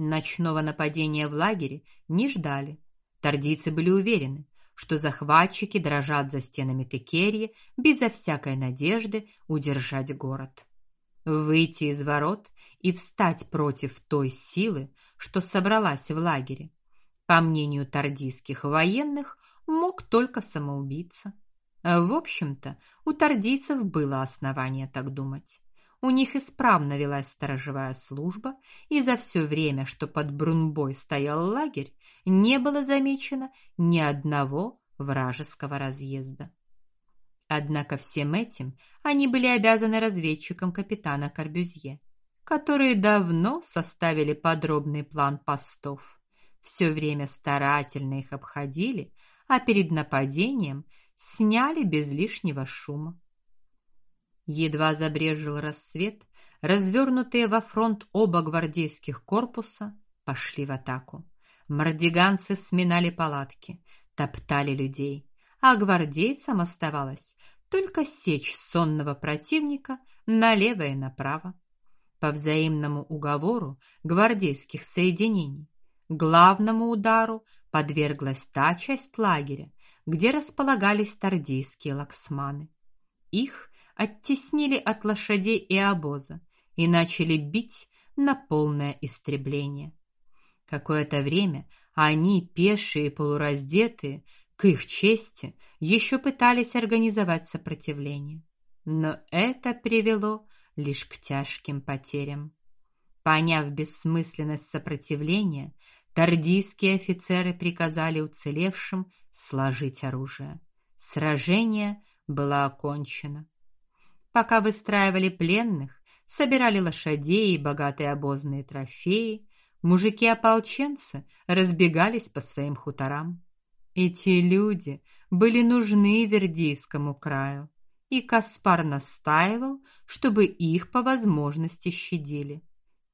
Ночного нападения в лагере не ждали. Тардийцы были уверены, что захватчики дрожат за стенами Текерии безо всякой надежды удержать город. Выйти из ворот и встать против той силы, что собралась в лагере, по мнению тардийских военных, мог только самоубийца. В общем-то, у тардийцев было основание так думать. У них исправно велась сторожевая служба, и за все время, что под Брунбой стоял лагерь, не было замечено ни одного вражеского разъезда. Однако всем этим они были обязаны разведчикам капитана Карбюзье, которые давно составили подробный план постов. Все время старательно их обходили, а перед нападением сняли без лишнего шума. Едва забрезжил рассвет, развернутые во фронт оба гвардейских корпуса пошли в атаку. Мардиганцы сминали палатки, топтали людей, а гвардейцам оставалось только сечь сонного противника налево и направо. По взаимному уговору гвардейских соединений главному удару подверглась та часть лагеря, где располагались тардийские лаксманы. Их оттеснили от лошадей и обоза и начали бить на полное истребление. Какое-то время они, пешие и полураздетые, к их чести, еще пытались организовать сопротивление, но это привело лишь к тяжким потерям. Поняв бессмысленность сопротивления, тардийские офицеры приказали уцелевшим сложить оружие. Сражение было окончено. Пока выстраивали пленных, собирали лошадей и богатые обозные трофеи, мужики-ополченцы разбегались по своим хуторам. Эти люди были нужны Вердийскому краю, и Каспар настаивал, чтобы их по возможности щадили.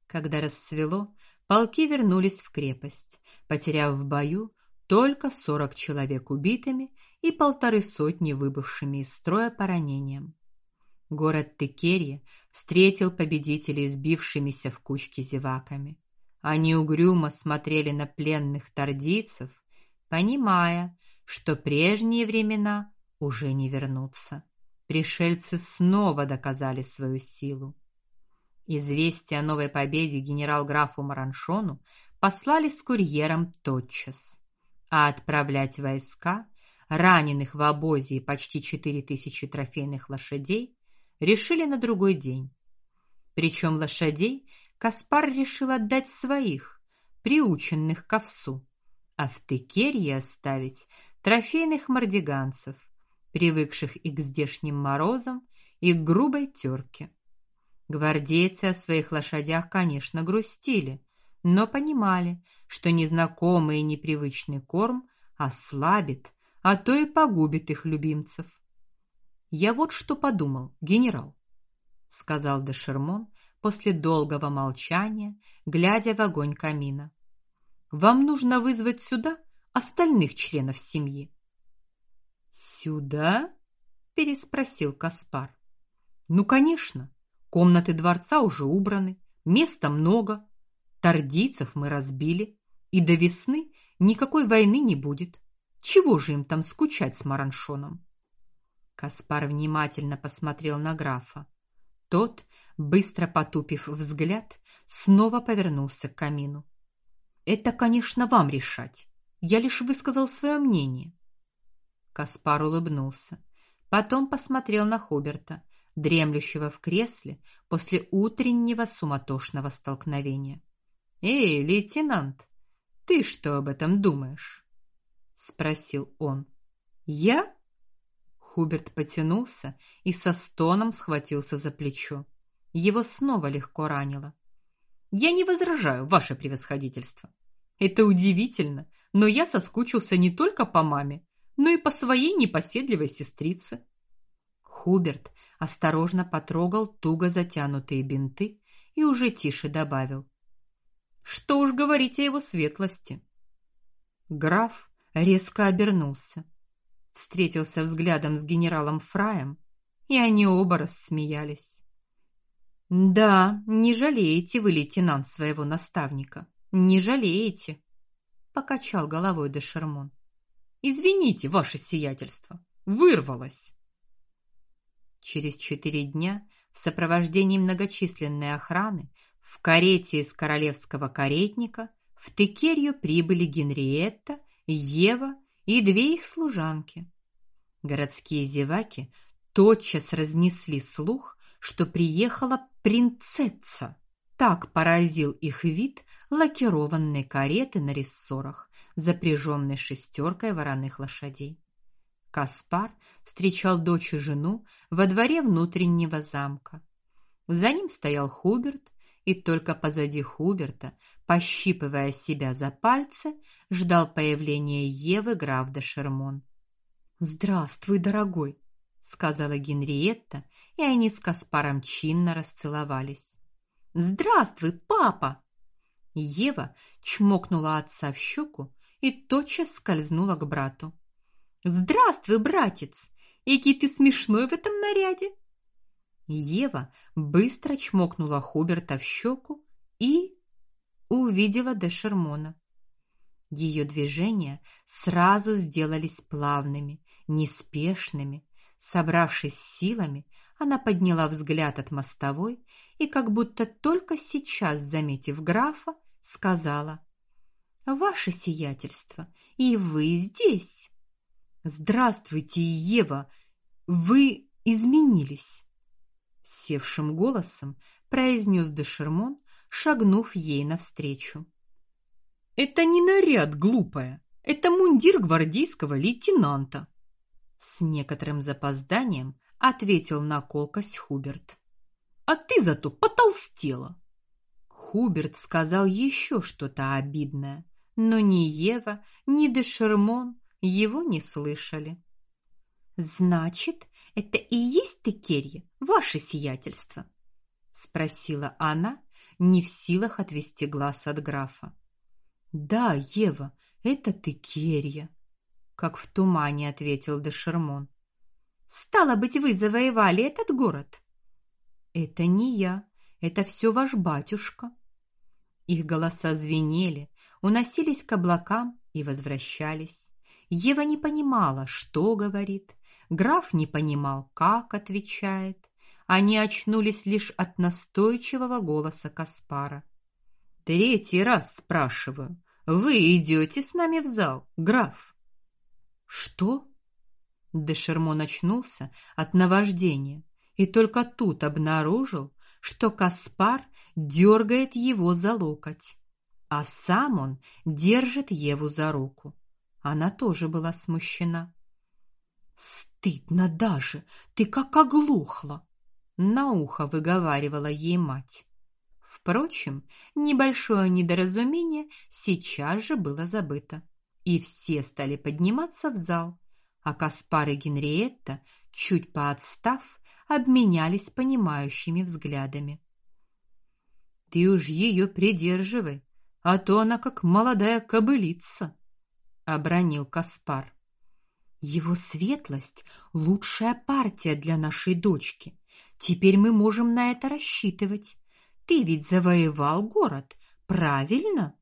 Когда рассвело, полки вернулись в крепость, потеряв в бою только сорок человек убитыми и полторы сотни выбывшими из строя по ранениям. Город Текерия встретил победителей сбившимися в кучки зеваками. Они угрюмо смотрели на пленных тардийцев, понимая, что прежние времена уже не вернутся. Пришельцы снова доказали свою силу. Известие о новой победе генерал-графу Мараншону послали с курьером тотчас, а отправлять войска, раненых в обозе и почти четыре тысячи трофейных лошадей решили на другой день. Причем лошадей Каспар решил отдать своих, приученных к овсу, а в Текерье оставить трофейных мордиганцев, привыкших и к здешним морозам, и к грубой терке. Гвардейцы о своих лошадях, конечно, грустили, но понимали, что незнакомый и непривычный корм ослабит, а то и погубит их любимцев. Я вот что подумал, генерал, сказал де Шермон после долгого молчания, глядя в огонь камина. Вам нужно вызвать сюда остальных членов семьи. Сюда? переспросил Каспар. Ну, конечно. Комнаты дворца уже убраны, места много. Тардийцев мы разбили, и до весны никакой войны не будет. Чего же им там скучать с Мараншоном? Каспар внимательно посмотрел на графа. Тот, быстро потупив взгляд, снова повернулся к камину. Это, конечно, вам решать. Я лишь высказал свое мнение. Каспар улыбнулся, потом посмотрел на Хоберта, дремлющего в кресле после утреннего суматошного столкновения. "Эй, лейтенант, ты что об этом думаешь?" спросил он. "Я?" Хуберт потянулся и со стоном схватился за плечо. Его снова легко ранило. Я не возражаю, ваше превосходительство. Это удивительно, но я соскучился не только по маме, но и по своей непоседливой сестрице. Хуберт осторожно потрогал туго затянутые бинты и уже тише добавил: "Что уж говорить о его светлости". Граф резко обернулся встретился взглядом с генералом Фраем, и они оба рассмеялись. Да, не жалеете вы, лейтенант, своего наставника. Не жалеете? покачал головой де Шермон. Извините, ваше сиятельство, вырвалось. Через четыре дня в сопровождении многочисленной охраны в карете из королевского каретника в Текерью прибыли Генриетта, Ева и две их служанки. Городские зеваки тотчас разнесли слух, что приехала принцесса. Так поразил их вид лакированной кареты на рессорах, запряженной шестеркой вороных лошадей. Каспар встречал дочь и жену во дворе внутреннего замка. За ним стоял Хуберт, и только позади Хуберта, пощипывая себя за пальцы, ждал появления Евы граф де Шермон. "Здравствуй, дорогой", сказала Генриетта, и они с Каспаром чинно расцеловались. "Здравствуй, папа". Ева чмокнула отца в щеку и тотчас скользнула к брату. Здравствуй, братец. Який ты смешной в этом наряде. Ева быстро чмокнула Хуберта в щеку и увидела де Шермона. Ее движения сразу сделались плавными, неспешными. Собравшись силами, она подняла взгляд от мостовой и, как будто только сейчас заметив графа, сказала: "Ваше сиятельство, и вы здесь?" Здравствуйте, Ева. Вы изменились, севшим голосом произнес де Шермон, шагнув ей навстречу. Это не наряд, глупая. Это мундир гвардейского лейтенанта, с некоторым запозданием ответил на колкость Хуберт. А ты зато потолстела. Хуберт сказал еще что-то обидное, но ни Ева, ни де Шермон его не слышали. Значит, это и есть Текерья, ваше сиятельство, спросила она, не в силах отвести глаз от графа. Да, Ева, это Текерья, как в тумане ответил де Шермон. Стало быть, вы завоевали этот город? Это не я, это все ваш батюшка. Их голоса звенели, уносились к облакам и возвращались. Ева не понимала, что говорит, граф не понимал, как отвечает. Они очнулись лишь от настойчивого голоса Каспара. Третий раз спрашиваю: вы идете с нами в зал, граф? Что? Де Шермон очнулся от наваждения и только тут обнаружил, что Каспар дергает его за локоть, а сам он держит Еву за руку. Она тоже была смущена. Стыдно даже, ты как оглохла, на ухо выговаривала ей мать. Впрочем, небольшое недоразумение сейчас же было забыто, и все стали подниматься в зал, а Каспар и Генриетта, чуть поотстав, обменялись понимающими взглядами. Ты уж ее придерживай, а то она как молодая кобылица, обронил Каспар. Его светлость лучшая партия для нашей дочки. Теперь мы можем на это рассчитывать. Ты ведь завоевал город, правильно?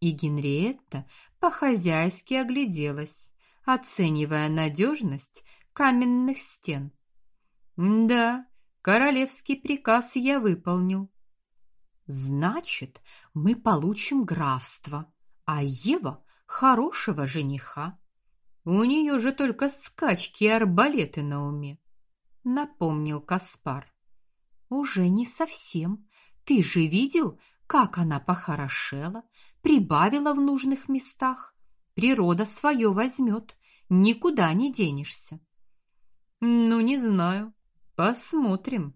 И Генриетта по-хозяйски огляделась, оценивая надежность каменных стен. Да, королевский приказ я выполнил. Значит, мы получим графство, а Ева хорошего жениха. У нее же только скачки и арбалеты на уме, напомнил Каспар. Уже не совсем. Ты же видел, как она похорошела, прибавила в нужных местах. Природа свое возьмет, никуда не денешься. Ну, не знаю. Посмотрим.